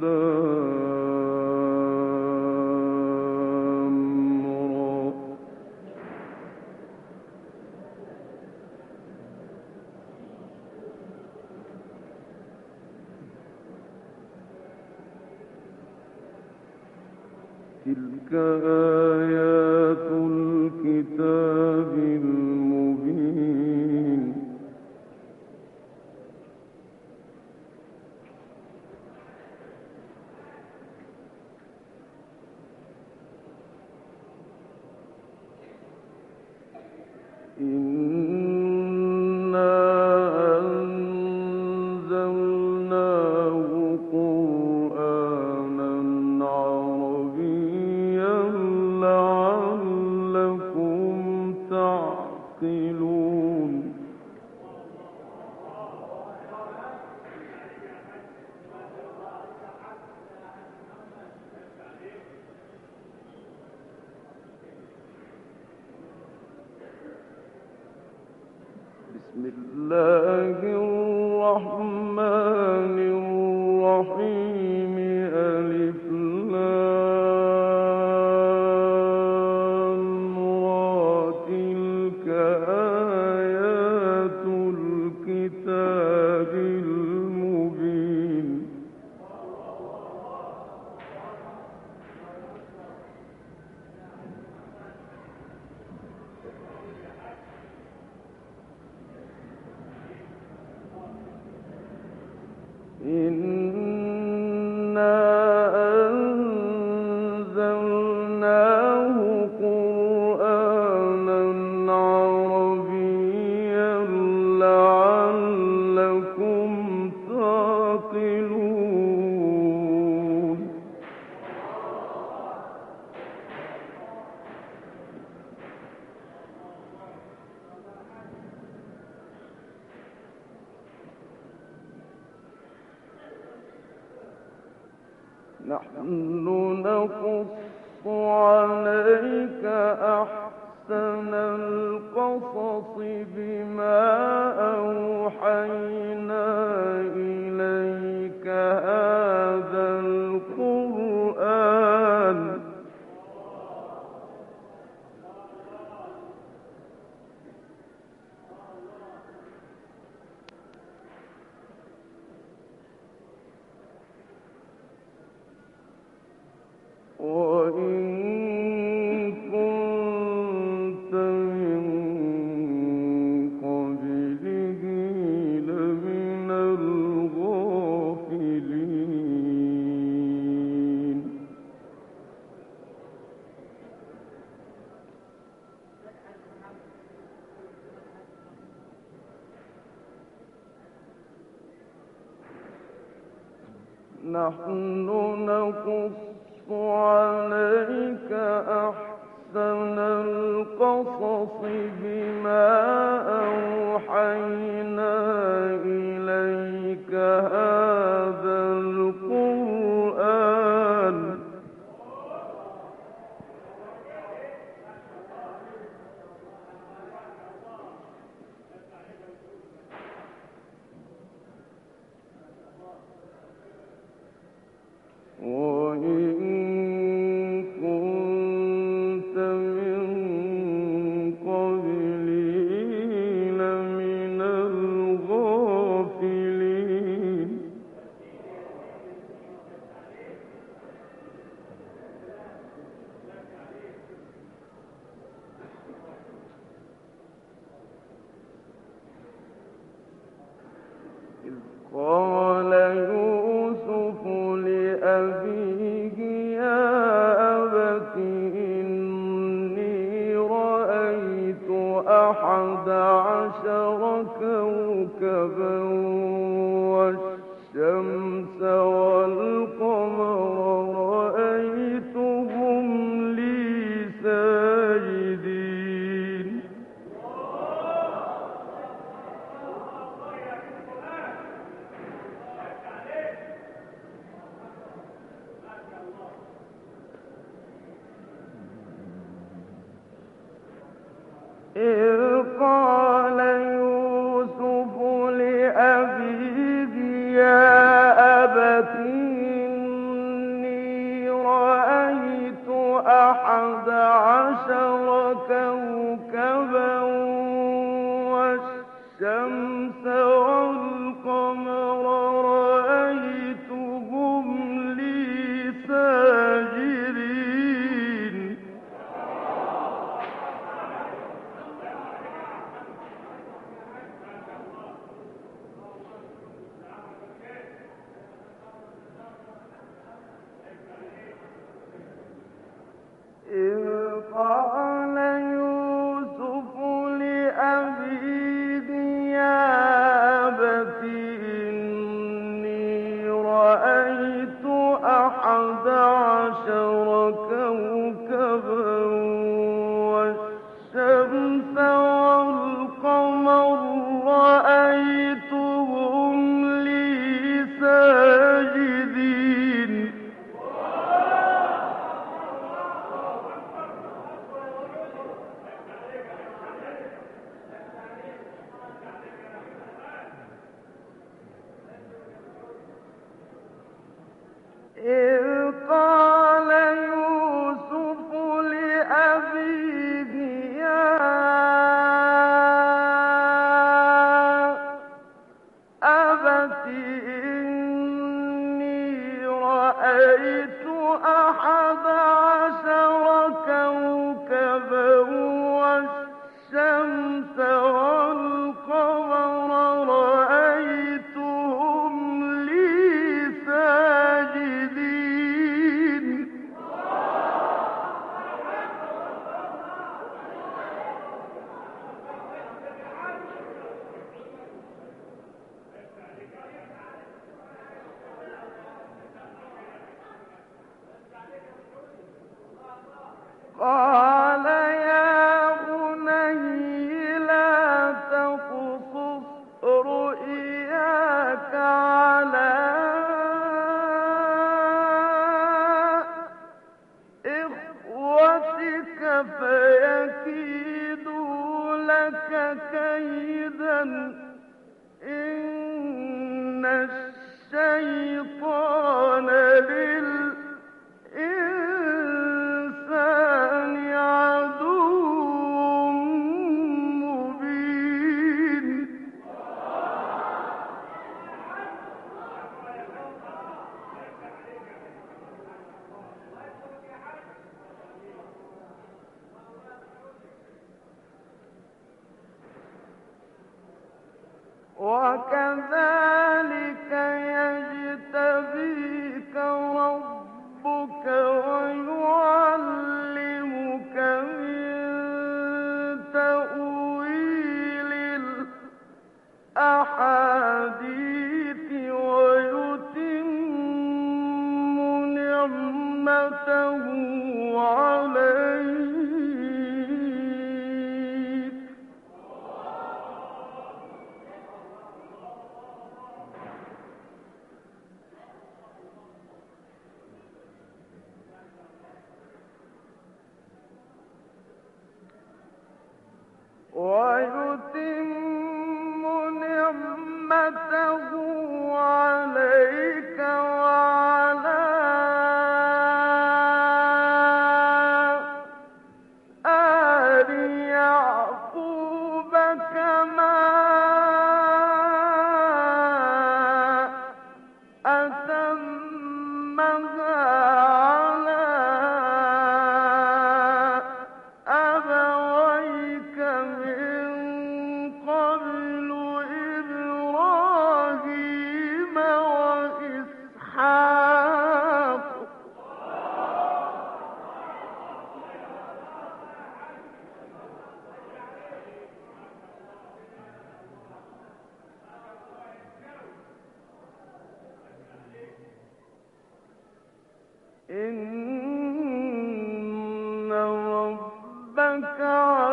the Et... 路上。يكيدوا لك كيدا إن الشيطان لله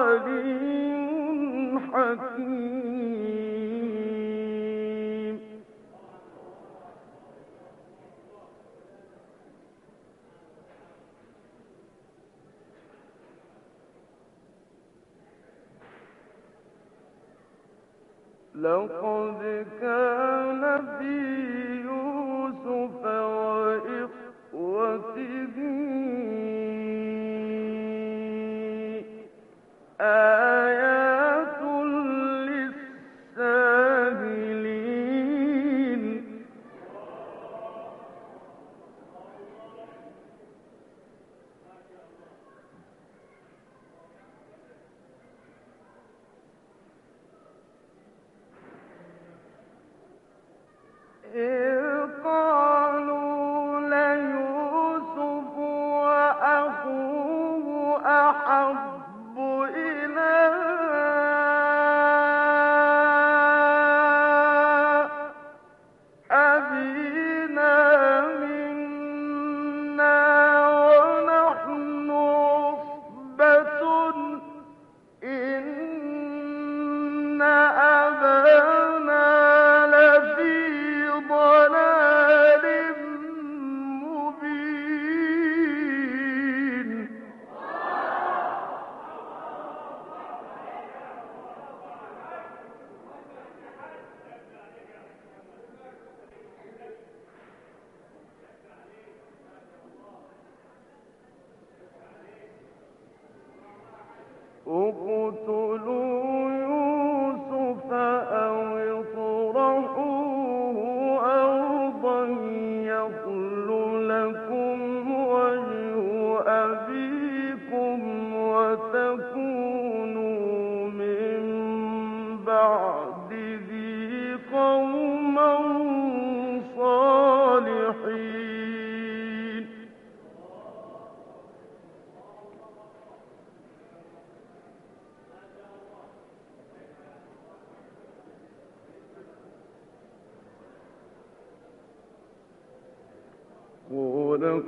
عليم حكيم. قال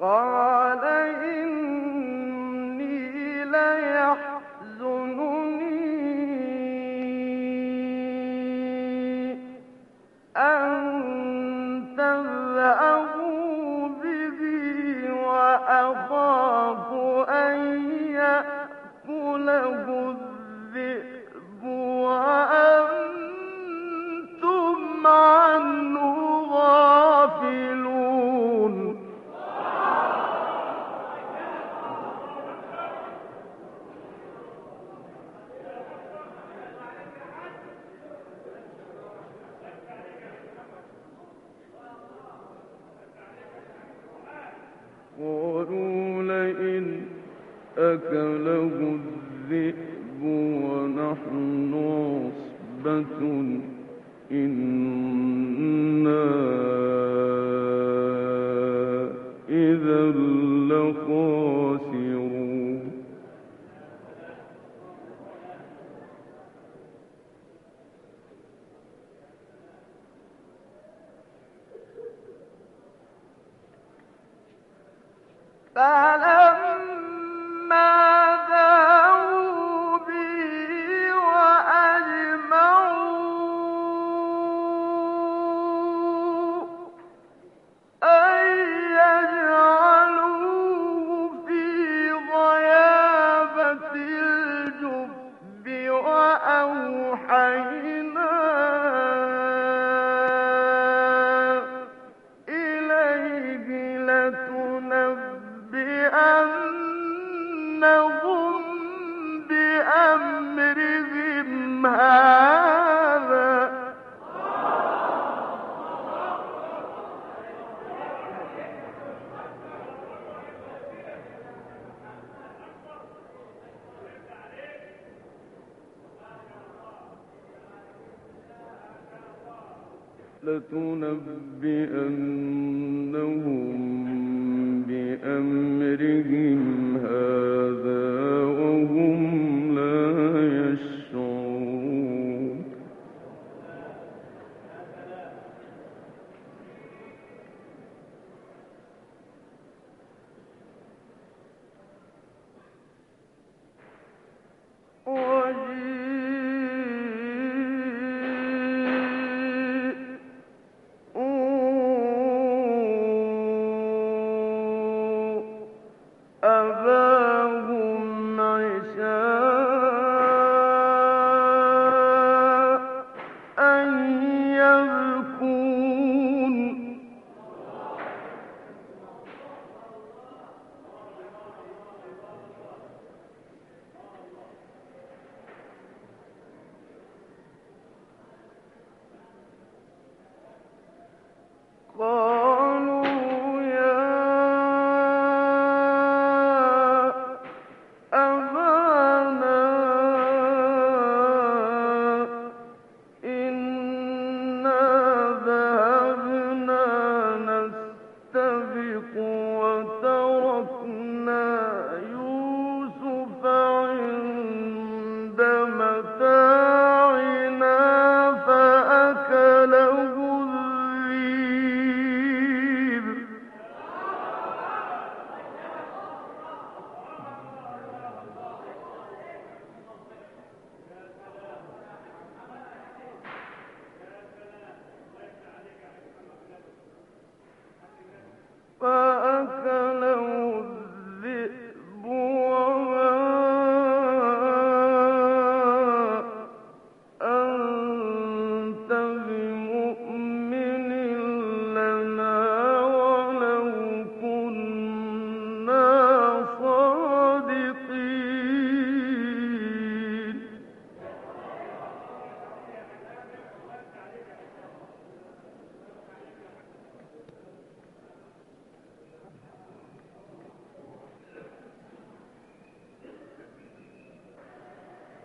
قال فلما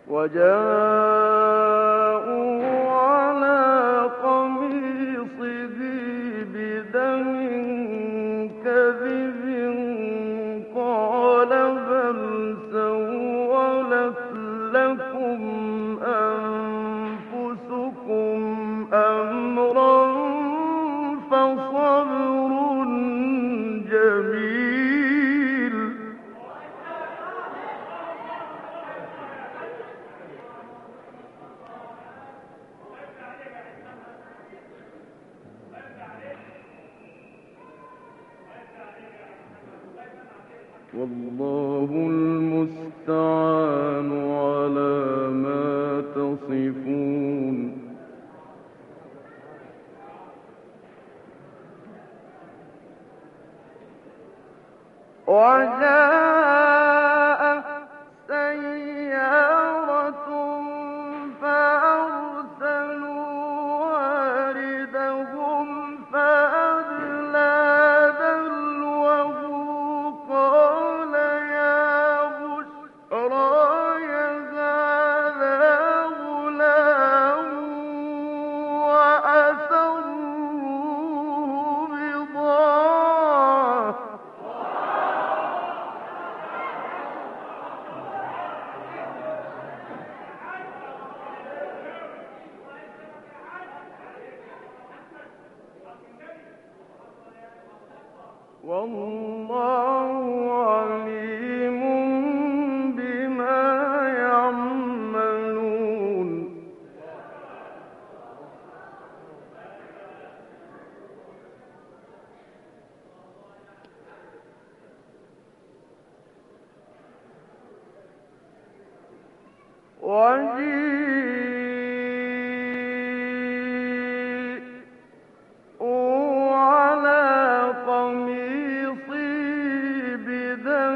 وجاءوا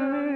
me.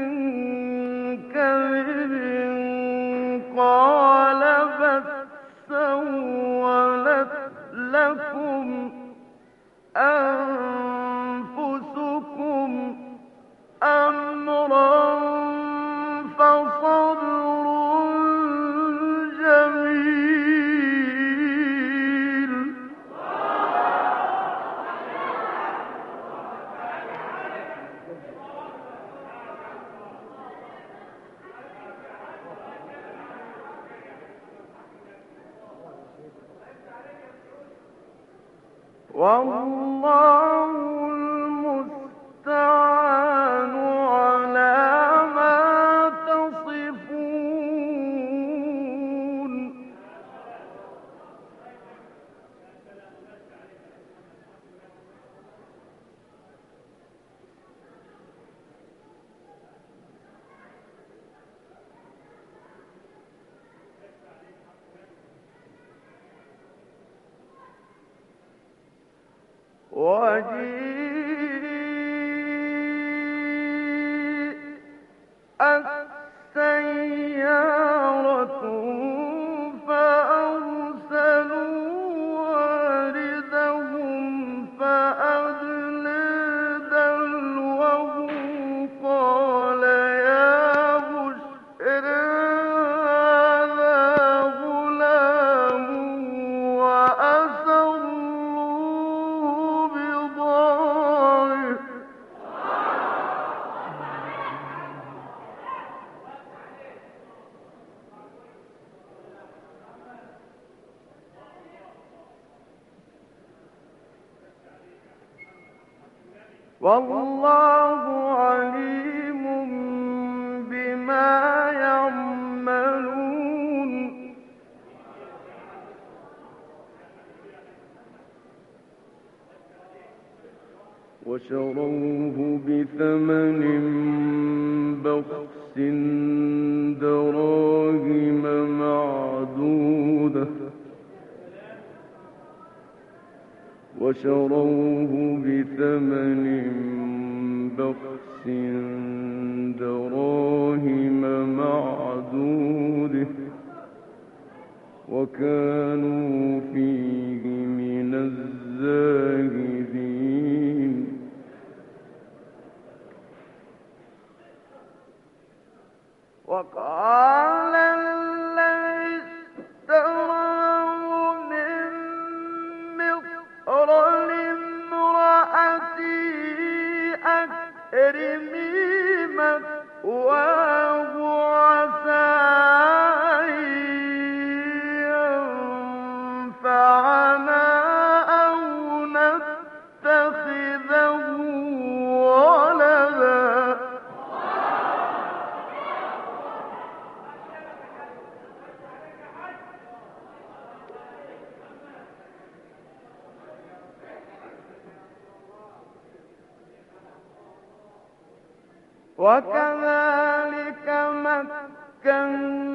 وجيءت دراهم معدودة وشروه بثمن وكذلك مكنا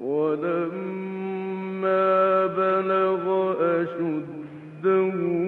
ولما بلغ أشده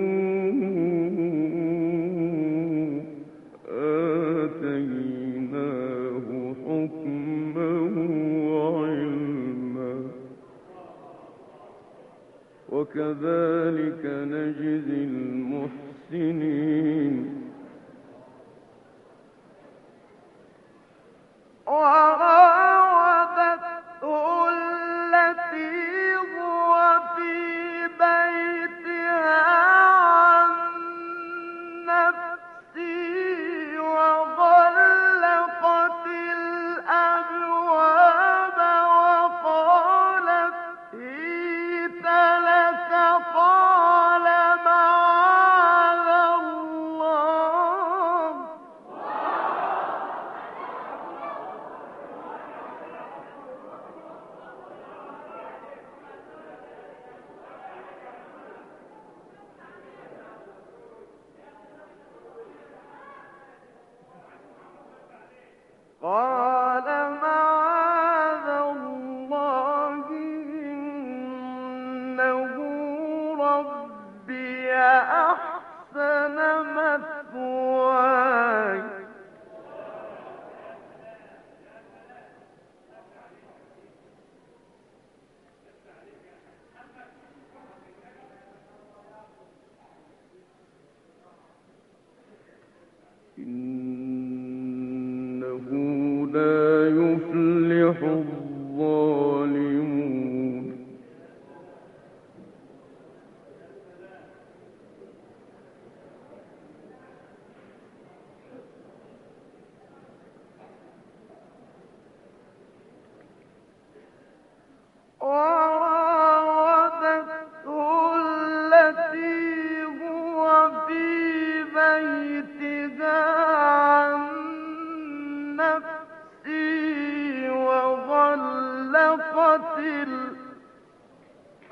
وغلقت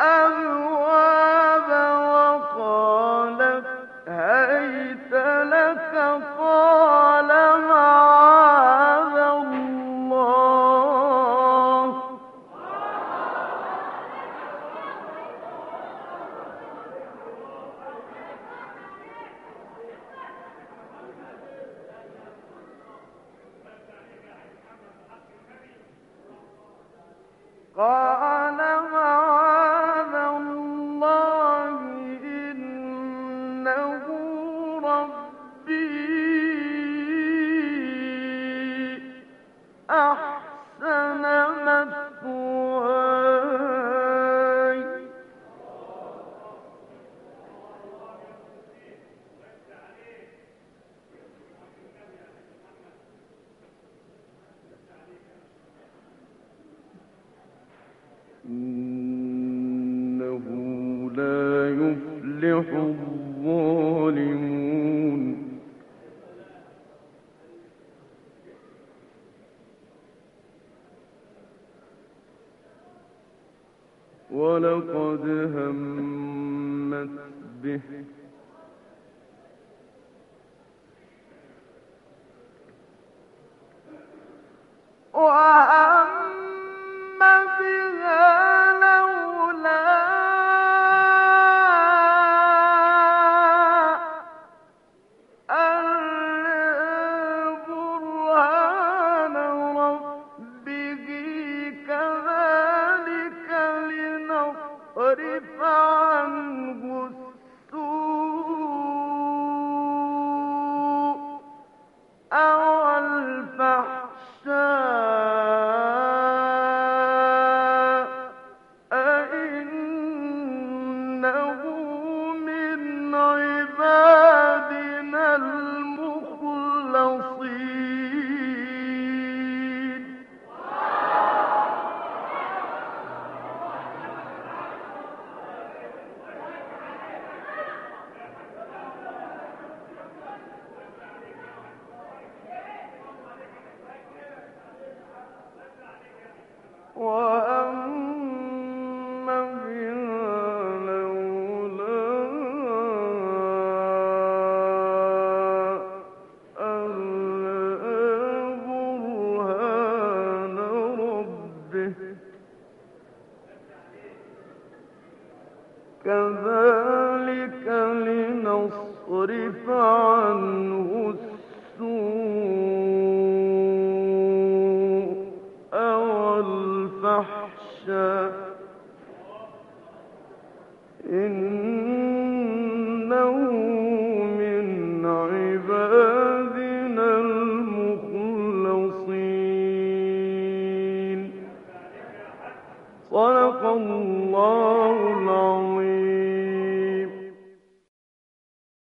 الأبواب الظالمون. ولقد همت به وهم بها لولا